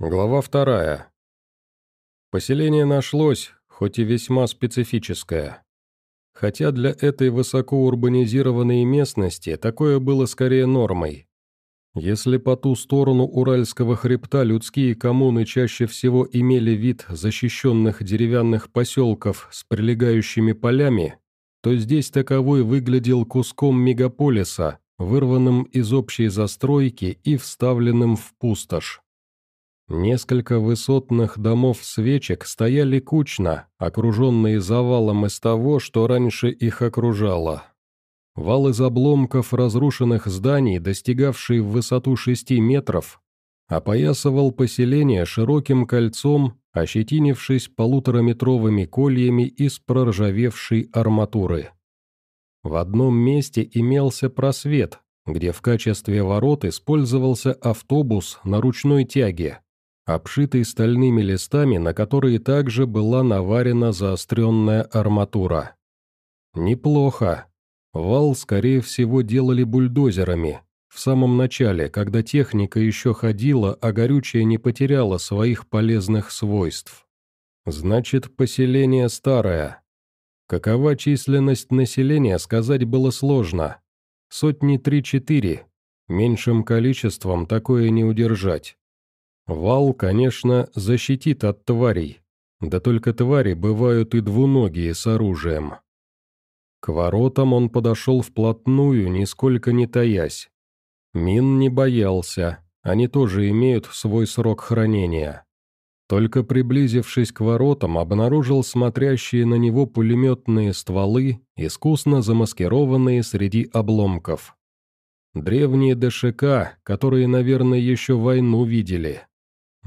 Глава вторая. Поселение нашлось, хоть и весьма специфическое. Хотя для этой высокоурбанизированной местности такое было скорее нормой. Если по ту сторону Уральского хребта людские коммуны чаще всего имели вид защищенных деревянных поселков с прилегающими полями, то здесь таковой выглядел куском мегаполиса, вырванным из общей застройки и вставленным в пустошь. Несколько высотных домов-свечек стояли кучно, окруженные завалом из того, что раньше их окружало. Вал из обломков разрушенных зданий, достигавший в высоту шести метров, опоясывал поселение широким кольцом, ощетинившись полутораметровыми кольями из проржавевшей арматуры. В одном месте имелся просвет, где в качестве ворот использовался автобус на ручной тяге, обшитый стальными листами, на которые также была наварена заостренная арматура. Неплохо. Вал, скорее всего, делали бульдозерами. В самом начале, когда техника еще ходила, а горючее не потеряло своих полезных свойств. Значит, поселение старое. Какова численность населения, сказать было сложно. Сотни три-четыре. Меньшим количеством такое не удержать. Вал, конечно, защитит от тварей. Да только твари бывают и двуногие с оружием. К воротам он подошел вплотную, нисколько не таясь. Мин не боялся, они тоже имеют свой срок хранения. Только приблизившись к воротам, обнаружил смотрящие на него пулеметные стволы, искусно замаскированные среди обломков. Древние ДШК, которые, наверное, еще войну видели.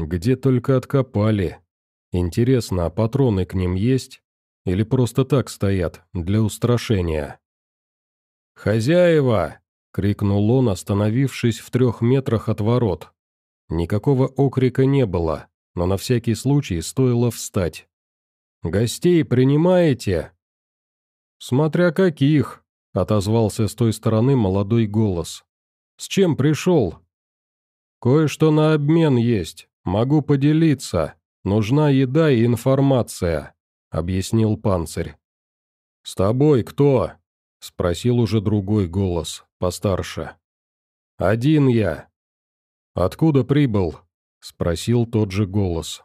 Где только откопали. Интересно, а патроны к ним есть? Или просто так стоят, для устрашения? «Хозяева!» — крикнул он, остановившись в трех метрах от ворот. Никакого окрика не было, но на всякий случай стоило встать. «Гостей принимаете?» «Смотря каких», — отозвался с той стороны молодой голос. «С чем пришел?» «Кое-что на обмен есть. «Могу поделиться. Нужна еда и информация», — объяснил панцирь. «С тобой кто?» — спросил уже другой голос, постарше. «Один я». «Откуда прибыл?» — спросил тот же голос.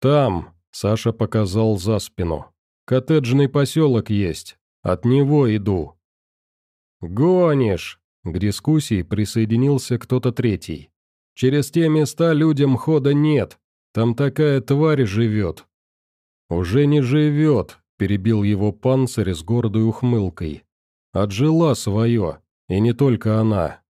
«Там», — Саша показал за спину. «Коттеджный поселок есть. От него иду». «Гонишь!» — к дискуссии присоединился кто-то третий. Через те места людям хода нет, там такая тварь живет». «Уже не живет», — перебил его панцирь с гордой ухмылкой. «Отжила свое, и не только она».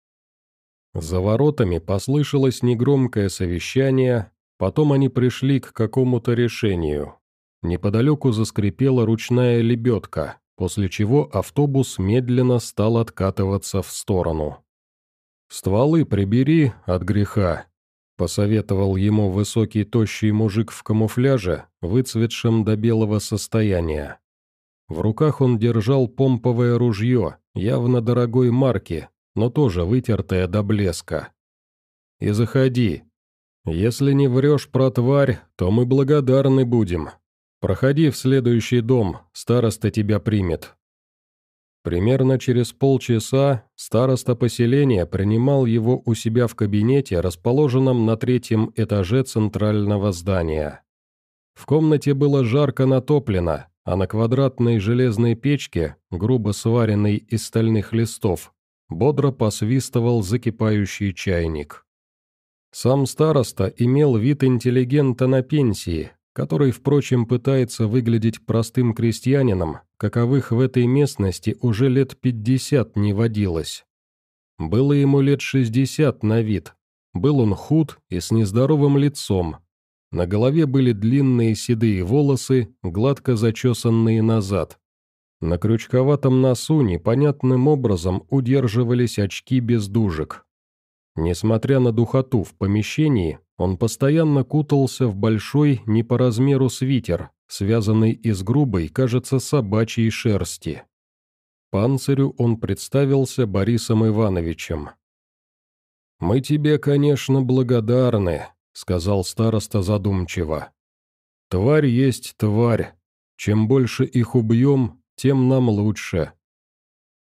За воротами послышалось негромкое совещание, потом они пришли к какому-то решению. Неподалеку заскрипела ручная лебедка, после чего автобус медленно стал откатываться в сторону. «Стволы прибери от греха», — посоветовал ему высокий тощий мужик в камуфляже, выцветшем до белого состояния. В руках он держал помповое ружье, явно дорогой марки, но тоже вытертое до блеска. «И заходи. Если не врешь про тварь, то мы благодарны будем. Проходи в следующий дом, староста тебя примет». Примерно через полчаса староста поселения принимал его у себя в кабинете, расположенном на третьем этаже центрального здания. В комнате было жарко натоплено, а на квадратной железной печке, грубо сваренной из стальных листов, бодро посвистывал закипающий чайник. Сам староста имел вид интеллигента на пенсии, который, впрочем, пытается выглядеть простым крестьянином, каковых в этой местности уже лет пятьдесят не водилось. Было ему лет шестьдесят на вид. Был он худ и с нездоровым лицом. На голове были длинные седые волосы, гладко зачесанные назад. На крючковатом носу непонятным образом удерживались очки без дужек. Несмотря на духоту в помещении, он постоянно кутался в большой, не по размеру свитер, связанный из грубой, кажется, собачьей шерсти. Панцирю он представился Борисом Ивановичем. «Мы тебе, конечно, благодарны», — сказал староста задумчиво. «Тварь есть тварь. Чем больше их убьем, тем нам лучше».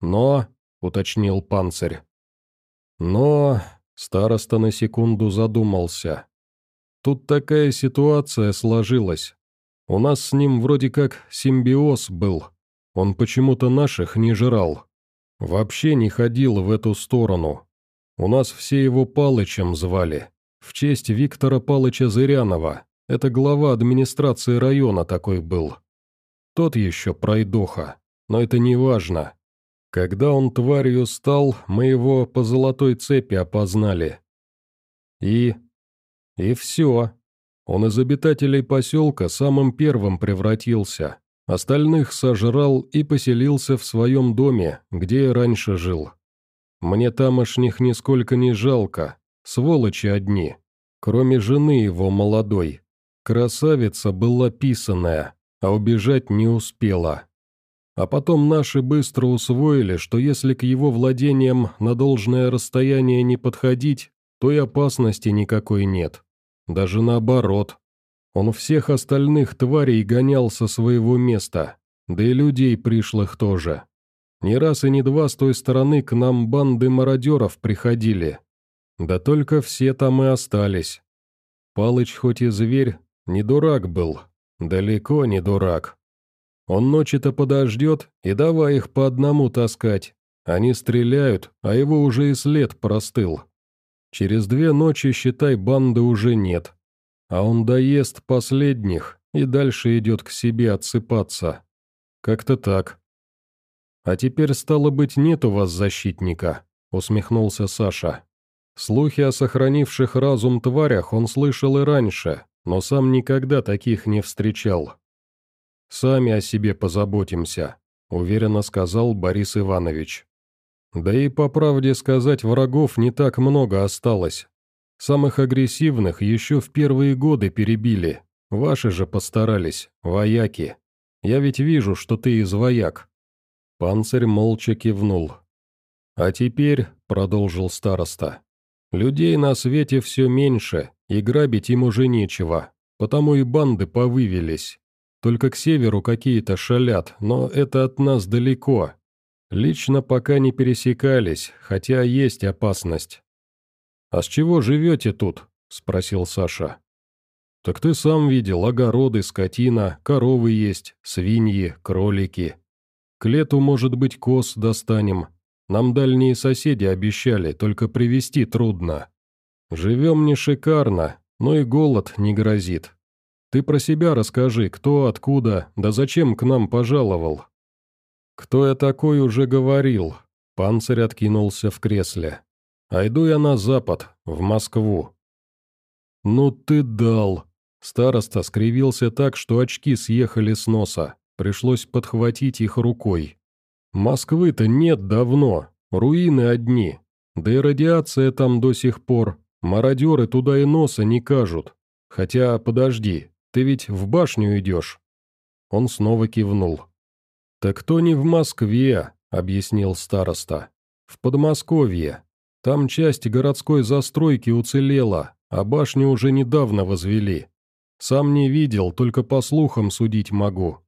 «Но», — уточнил панцирь. «Но», — староста на секунду задумался. «Тут такая ситуация сложилась. У нас с ним вроде как симбиоз был. Он почему-то наших не жрал. Вообще не ходил в эту сторону. У нас все его Палычем звали. В честь Виктора Палыча Зырянова. Это глава администрации района такой был. Тот еще пройдоха, но это не важно. Когда он тварью стал, мы его по золотой цепи опознали. И... и все. Он из обитателей поселка самым первым превратился. Остальных сожрал и поселился в своем доме, где я раньше жил. Мне тамошних нисколько не жалко, сволочи одни, кроме жены его молодой. Красавица была писаная, а убежать не успела. А потом наши быстро усвоили, что если к его владениям на должное расстояние не подходить, то и опасности никакой нет. Даже наоборот. Он всех остальных тварей гонял со своего места, да и людей пришлых тоже. Не раз и не два с той стороны к нам банды мародеров приходили. Да только все там и остались. Палыч хоть и зверь, не дурак был, далеко не дурак. Он ночи-то подождет и давай их по одному таскать. Они стреляют, а его уже и след простыл. Через две ночи, считай, банды уже нет а он доест последних и дальше идет к себе отсыпаться. Как-то так. «А теперь, стало быть, нет у вас защитника», — усмехнулся Саша. Слухи о сохранивших разум тварях он слышал и раньше, но сам никогда таких не встречал. «Сами о себе позаботимся», — уверенно сказал Борис Иванович. «Да и, по правде сказать, врагов не так много осталось, Самых агрессивных еще в первые годы перебили. Ваши же постарались, вояки. Я ведь вижу, что ты из вояк». Панцирь молча кивнул. «А теперь», — продолжил староста, — «людей на свете все меньше, и грабить им уже нечего, потому и банды повывелись. Только к северу какие-то шалят, но это от нас далеко. Лично пока не пересекались, хотя есть опасность. «А с чего живете тут?» – спросил Саша. «Так ты сам видел, огороды, скотина, коровы есть, свиньи, кролики. К лету, может быть, коз достанем. Нам дальние соседи обещали, только привезти трудно. Живем не шикарно, но и голод не грозит. Ты про себя расскажи, кто, откуда, да зачем к нам пожаловал?» «Кто я такой, уже говорил». Панцирь откинулся в кресле. А иду я на запад, в Москву. Ну ты дал. Староста скривился так, что очки съехали с носа. Пришлось подхватить их рукой. Москвы-то нет давно, руины одни. Да и радиация там до сих пор. Мародеры туда и носа не кажут. Хотя, подожди, ты ведь в башню идешь. Он снова кивнул. «Так то не в Москве», — объяснил староста. «В Подмосковье. Там часть городской застройки уцелела, а башню уже недавно возвели. Сам не видел, только по слухам судить могу.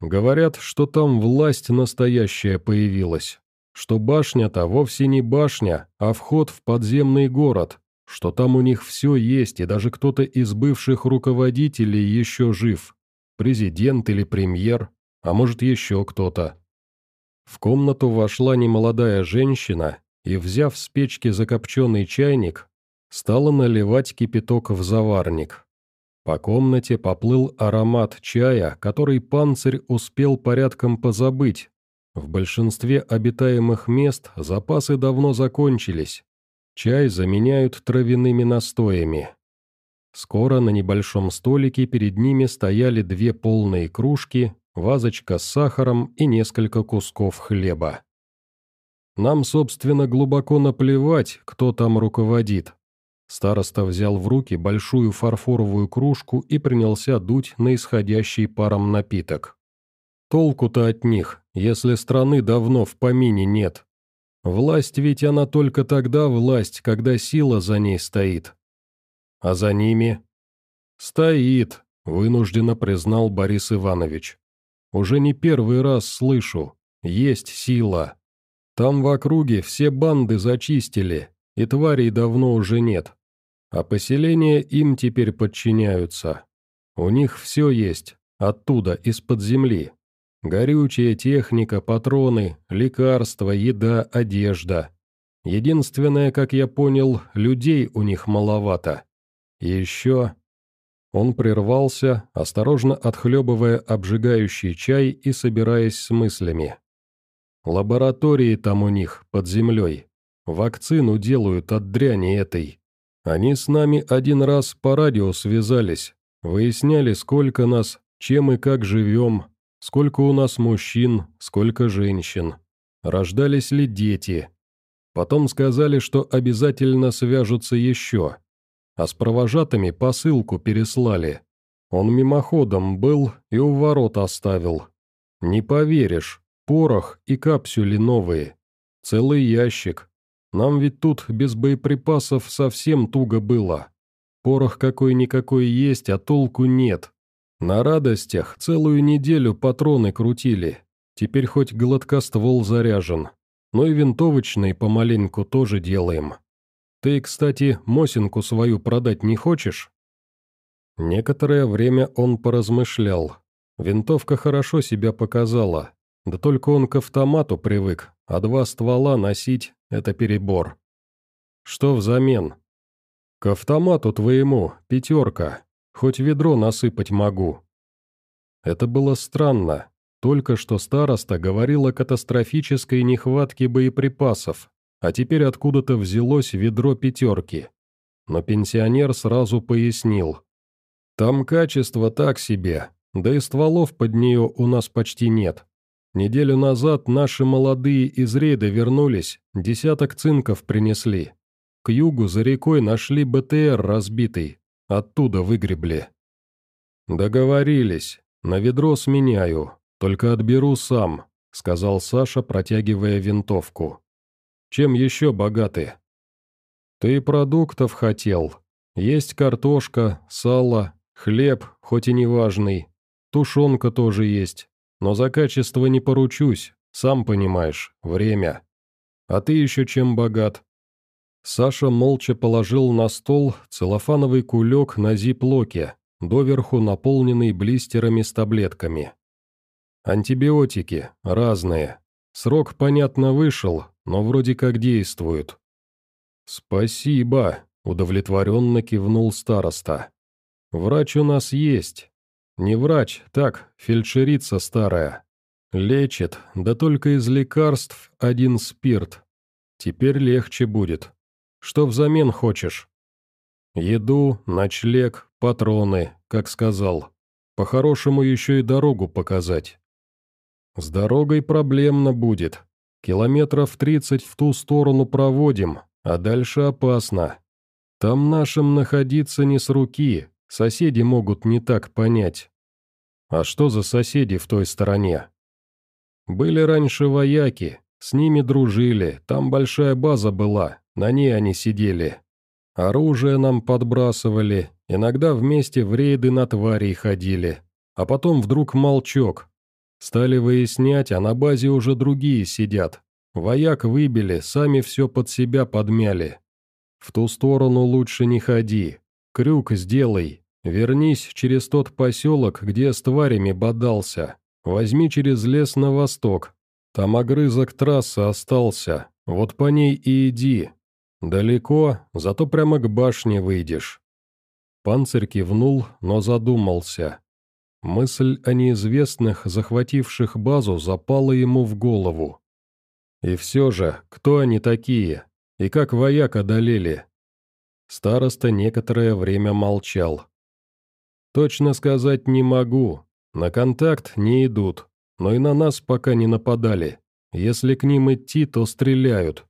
Говорят, что там власть настоящая появилась. Что башня-то вовсе не башня, а вход в подземный город. Что там у них все есть, и даже кто-то из бывших руководителей еще жив. Президент или премьер, а может еще кто-то. В комнату вошла немолодая женщина и, взяв с печки закопченный чайник, стала наливать кипяток в заварник. По комнате поплыл аромат чая, который панцирь успел порядком позабыть. В большинстве обитаемых мест запасы давно закончились. Чай заменяют травяными настоями. Скоро на небольшом столике перед ними стояли две полные кружки, вазочка с сахаром и несколько кусков хлеба. Нам, собственно, глубоко наплевать, кто там руководит. Староста взял в руки большую фарфоровую кружку и принялся дуть на исходящий паром напиток. Толку-то от них, если страны давно в помине нет. Власть ведь она только тогда власть, когда сила за ней стоит. А за ними?» «Стоит», — вынужденно признал Борис Иванович. «Уже не первый раз слышу. Есть сила. Там в округе все банды зачистили, и тварей давно уже нет. А поселения им теперь подчиняются. У них все есть, оттуда, из-под земли. Горючая техника, патроны, лекарства, еда, одежда. Единственное, как я понял, людей у них маловато. Еще... Он прервался, осторожно отхлебывая обжигающий чай и собираясь с мыслями. Лаборатории там у них, под землей. Вакцину делают от дряни этой. Они с нами один раз по радио связались, выясняли, сколько нас, чем и как живем, сколько у нас мужчин, сколько женщин, рождались ли дети. Потом сказали, что обязательно свяжутся еще. А с провожатыми посылку переслали. Он мимоходом был и у ворот оставил. Не поверишь, порох и капсюли новые. Целый ящик, нам ведь тут без боеприпасов совсем туго было. Порох какой-никакой есть, а толку нет. На радостях целую неделю патроны крутили. Теперь хоть гладкоствол заряжен. Но и винтовочный помаленьку тоже делаем. Ты, кстати, Мосинку свою продать не хочешь?» Некоторое время он поразмышлял. Винтовка хорошо себя показала. Да только он к автомату привык, а два ствола носить — это перебор. Что взамен? К автомату твоему, пятерка, хоть ведро насыпать могу. Это было странно. Только что староста говорил о катастрофической нехватке боеприпасов, а теперь откуда-то взялось ведро пятерки. Но пенсионер сразу пояснил. Там качество так себе, да и стволов под нее у нас почти нет. Неделю назад наши молодые из рейда вернулись, десяток цинков принесли. К югу за рекой нашли БТР разбитый, оттуда выгребли. «Договорились, на ведро сменяю, только отберу сам», — сказал Саша, протягивая винтовку. «Чем еще богаты?» «Ты продуктов хотел. Есть картошка, сало, хлеб, хоть и неважный. Тушенка тоже есть. Но за качество не поручусь, сам понимаешь, время. А ты еще чем богат?» Саша молча положил на стол целлофановый кулек на зиплоке, доверху наполненный блистерами с таблетками. «Антибиотики, разные. Срок, понятно, вышел, но вроде как действуют». «Спасибо», — удовлетворенно кивнул староста. «Врач у нас есть, не врач, так, фельдшерица старая. Лечит, да только из лекарств один спирт. Теперь легче будет. Что взамен хочешь? Еду, ночлег, патроны, как сказал. По-хорошему еще и дорогу показать. С дорогой проблемно будет. Километров тридцать в ту сторону проводим, а дальше опасно. Там нашим находиться не с руки, Соседи могут не так понять. А что за соседи в той стороне? Были раньше вояки, с ними дружили, там большая база была, на ней они сидели. Оружие нам подбрасывали, иногда вместе в рейды на тварей ходили. А потом вдруг молчок. Стали выяснять, а на базе уже другие сидят. Вояк выбили, сами все под себя подмяли. В ту сторону лучше не ходи. Крюк сделай, Вернись через тот поселок, где с тварями бодался. Возьми через лес на восток. Там огрызок трассы остался. Вот по ней и иди. Далеко, зато прямо к башне выйдешь». Панцирь кивнул, но задумался. Мысль о неизвестных, захвативших базу, запала ему в голову. И все же, кто они такие? И как вояк одолели? Староста некоторое время молчал. Точно сказать не могу. На контакт не идут, но и на нас пока не нападали. Если к ним идти, то стреляют.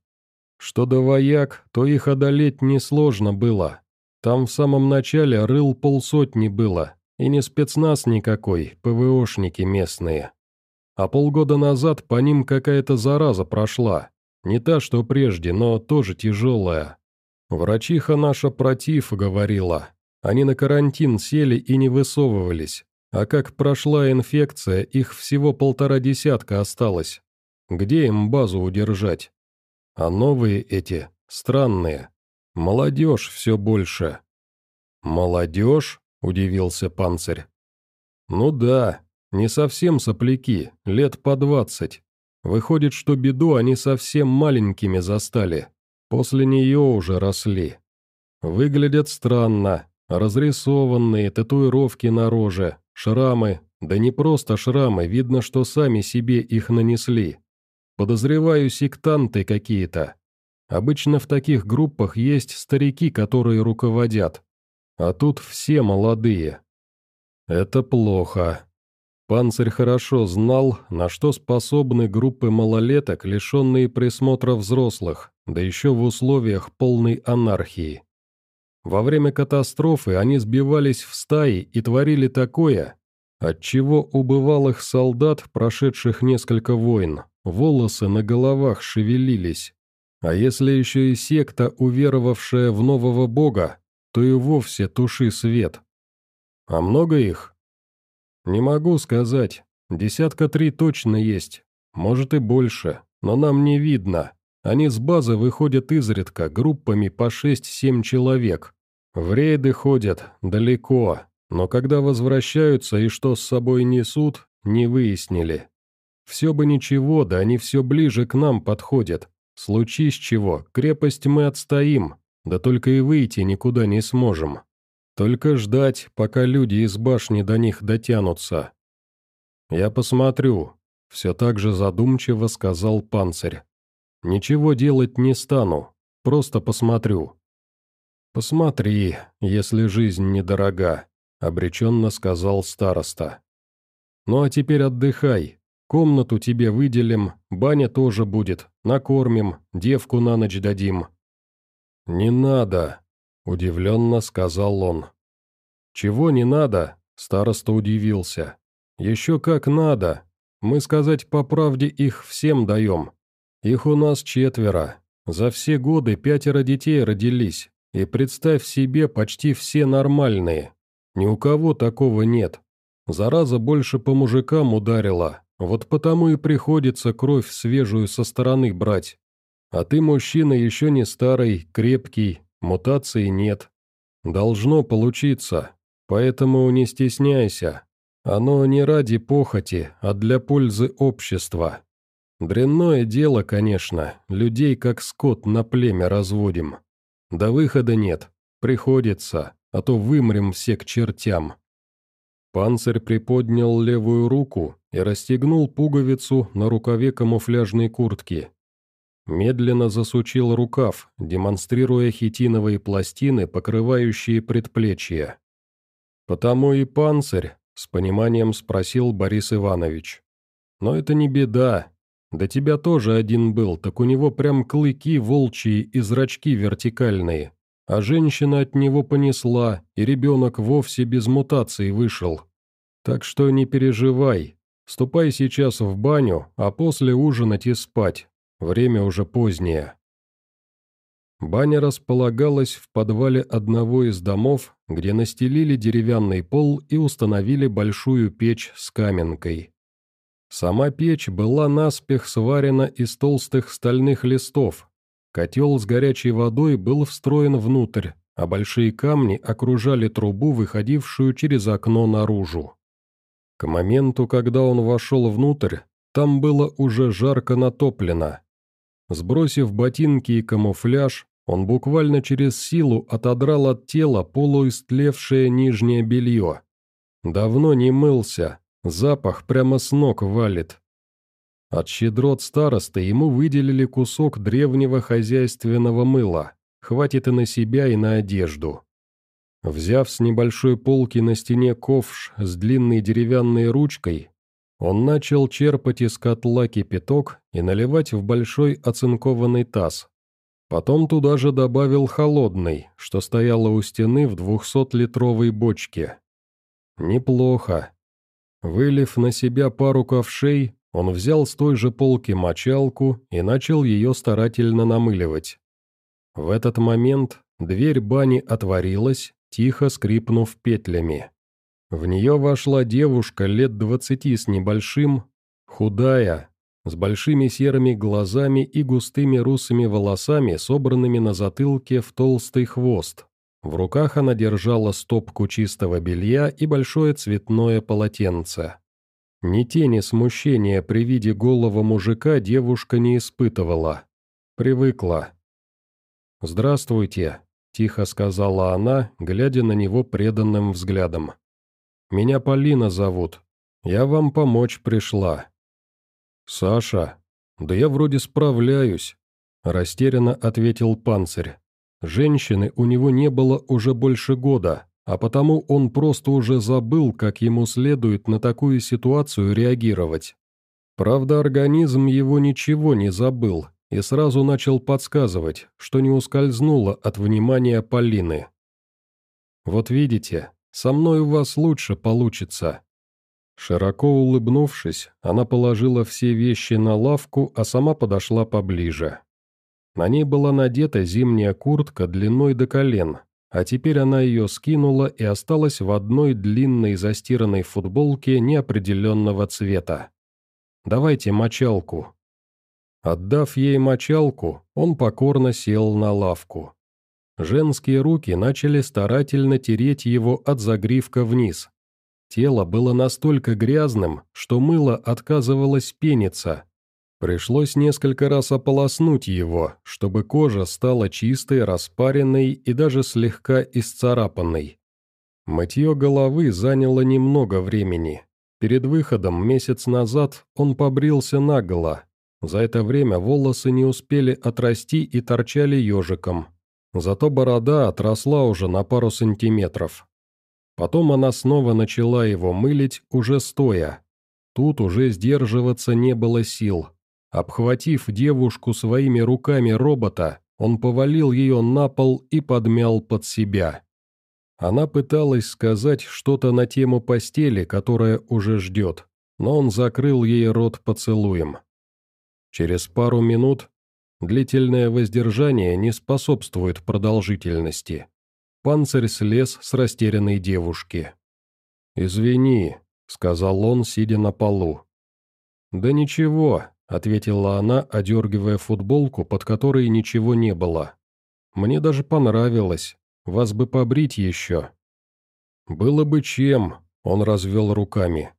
Что до вояк, то их одолеть несложно было. Там в самом начале рыл полсотни было, и не спецназ никакой, ПВОшники местные. А полгода назад по ним какая-то зараза прошла. Не та, что прежде, но тоже тяжелая. Врачиха наша против говорила. Они на карантин сели и не высовывались. А как прошла инфекция, их всего полтора десятка осталось. Где им базу удержать? А новые эти, странные. Молодежь все больше. «Молодежь?» – удивился панцирь. «Ну да, не совсем сопляки, лет по двадцать. Выходит, что беду они совсем маленькими застали. После нее уже росли. Выглядят странно. Разрисованные, татуировки на роже, шрамы. Да не просто шрамы, видно, что сами себе их нанесли. Подозреваю, сектанты какие-то. Обычно в таких группах есть старики, которые руководят. А тут все молодые. Это плохо. Панцирь хорошо знал, на что способны группы малолеток, лишенные присмотра взрослых, да еще в условиях полной анархии. Во время катастрофы они сбивались в стаи и творили такое, от чего у бывалых солдат, прошедших несколько войн, волосы на головах шевелились. А если еще и секта, уверовавшая в нового бога, то и вовсе туши свет. А много их? «Не могу сказать. Десятка три точно есть. Может и больше, но нам не видно. Они с базы выходят изредка, группами по шесть-семь человек. В рейды ходят, далеко, но когда возвращаются и что с собой несут, не выяснили. Все бы ничего, да они все ближе к нам подходят. Случись чего, крепость мы отстоим, да только и выйти никуда не сможем. Только ждать, пока люди из башни до них дотянутся. «Я посмотрю», — все так же задумчиво сказал панцирь. «Ничего делать не стану, просто посмотрю». «Посмотри, если жизнь недорога», — обреченно сказал староста. «Ну а теперь отдыхай. Комнату тебе выделим, баня тоже будет, накормим, девку на ночь дадим». «Не надо», Удивленно сказал он. «Чего не надо?» Староста удивился. «Еще как надо. Мы, сказать по правде, их всем даем. Их у нас четверо. За все годы пятеро детей родились. И представь себе, почти все нормальные. Ни у кого такого нет. Зараза больше по мужикам ударила. Вот потому и приходится кровь свежую со стороны брать. А ты мужчина еще не старый, крепкий, Мутации нет. Должно получиться, поэтому не стесняйся. Оно не ради похоти, а для пользы общества. Дрянное дело, конечно, людей как скот на племя разводим. До выхода нет, приходится, а то вымрем все к чертям. Панцирь приподнял левую руку и расстегнул пуговицу на рукаве камуфляжной куртки. Медленно засучил рукав, демонстрируя хитиновые пластины, покрывающие предплечья. «Потому и панцирь», — с пониманием спросил Борис Иванович. «Но это не беда. Да тебя тоже один был, так у него прям клыки волчьи и зрачки вертикальные. А женщина от него понесла, и ребенок вовсе без мутации вышел. Так что не переживай. Ступай сейчас в баню, а после ужинать и спать. Время уже позднее. Баня располагалась в подвале одного из домов, где настелили деревянный пол и установили большую печь с каменкой. Сама печь была наспех сварена из толстых стальных листов. Котел с горячей водой был встроен внутрь, а большие камни окружали трубу, выходившую через окно наружу. К моменту, когда он вошел внутрь, там было уже жарко натоплено. Сбросив ботинки и камуфляж, он буквально через силу отодрал от тела полуистлевшее нижнее белье. Давно не мылся, запах прямо с ног валит. От щедрот старосты ему выделили кусок древнего хозяйственного мыла, хватит и на себя, и на одежду. Взяв с небольшой полки на стене ковш с длинной деревянной ручкой, он начал черпать из котла кипяток и наливать в большой оцинкованный таз. Потом туда же добавил холодный, что стояло у стены в двухсотлитровой бочке. Неплохо. Вылив на себя пару ковшей, он взял с той же полки мочалку и начал ее старательно намыливать. В этот момент Дверь бани отворилась, тихо скрипнув петлями. В нее вошла девушка лет двадцати с небольшим, худая, с большими серыми глазами и густыми русыми волосами, собранными на затылке в толстый хвост. В руках она держала стопку чистого белья и большое цветное полотенце. Ни тени смущения при виде голого мужика девушка не испытывала. Привыкла. «Здравствуйте», — тихо сказала она, глядя на него преданным взглядом. «Меня Полина зовут. Я вам помочь пришла». «Саша? Да я вроде справляюсь», — растерянно ответил панцирь. Женщины у него не было уже больше года, а потому он просто уже забыл, как ему следует на такую ситуацию реагировать. Правда, организм его ничего не забыл и сразу начал подсказывать, что не ускользнуло от внимания Полины. «Вот видите, со мной у вас лучше получится». Широко улыбнувшись, она положила все вещи на лавку, а сама подошла поближе. На ней была надета зимняя куртка длиной до колен, а теперь она ее скинула и осталась в одной длинной застиранной футболке неопределенного цвета. «Давайте мочалку». Отдав ей мочалку, он покорно сел на лавку. Женские руки начали старательно тереть его от загривка вниз. Тело было настолько грязным, что мыло отказывалось пениться, Пришлось несколько раз ополоснуть его, чтобы кожа стала чистой, распаренной и даже слегка исцарапанной. Мытье головы заняло немного времени. Перед выходом месяц назад он побрился наголо. За это время волосы не успели отрасти и торчали ежиком. Зато борода отросла уже на пару сантиметров. Потом она снова начала его мылить, уже стоя. Тут уже сдерживаться не было сил. Обхватив девушку своими руками робота, он повалил ее на пол и подмял под себя. Она пыталась сказать что-то на тему постели, которая уже ждет, но он закрыл ей рот поцелуем. Через пару минут длительное воздержание не способствует продолжительности. Панцирь слез с растерянной девушки. «Извини», — сказал он, сидя на полу. «Да ничего, — ответила она, одергивая футболку, под которой ничего не было. «Мне даже понравилось. Вас бы побрить еще». «Было бы чем», — он развел руками.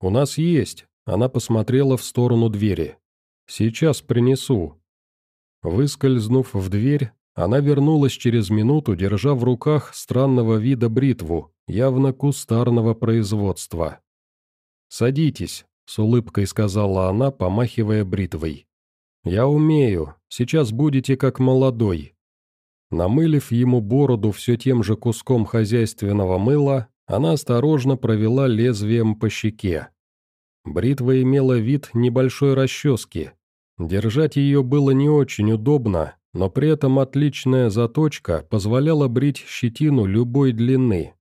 «У нас есть», — она посмотрела в сторону двери. «Сейчас принесу». Выскользнув в дверь, она вернулась через минуту, держа в руках странного вида бритву, явно кустарного производства. «Садитесь», с улыбкой сказала она, помахивая бритвой. «Я умею, сейчас будете как молодой». Намылив ему бороду все тем же куском хозяйственного мыла, она осторожно провела лезвием по щеке. Бритва имела вид небольшой расчески. Держать ее было не очень удобно, но при этом отличная заточка позволяла брить щетину любой длины.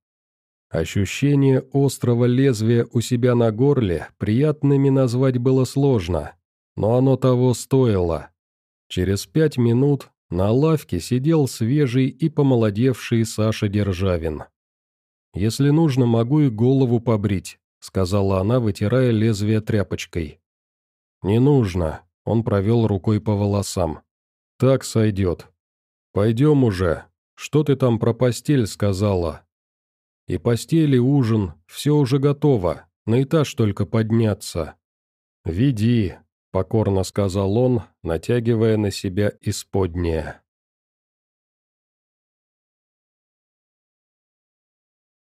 Ощущение острого лезвия у себя на горле приятными назвать было сложно, но оно того стоило. Через пять минут на лавке сидел свежий и помолодевший Саша Державин. «Если нужно, могу и голову побрить», — сказала она, вытирая лезвие тряпочкой. «Не нужно», — он провел рукой по волосам. «Так сойдет. Пойдем уже. Что ты там про постель сказала?» И постель, и ужин, все уже готово, на этаж только подняться. «Веди», — покорно сказал он, натягивая на себя исподнее.